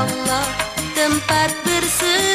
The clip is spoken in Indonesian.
Allah tempat bersih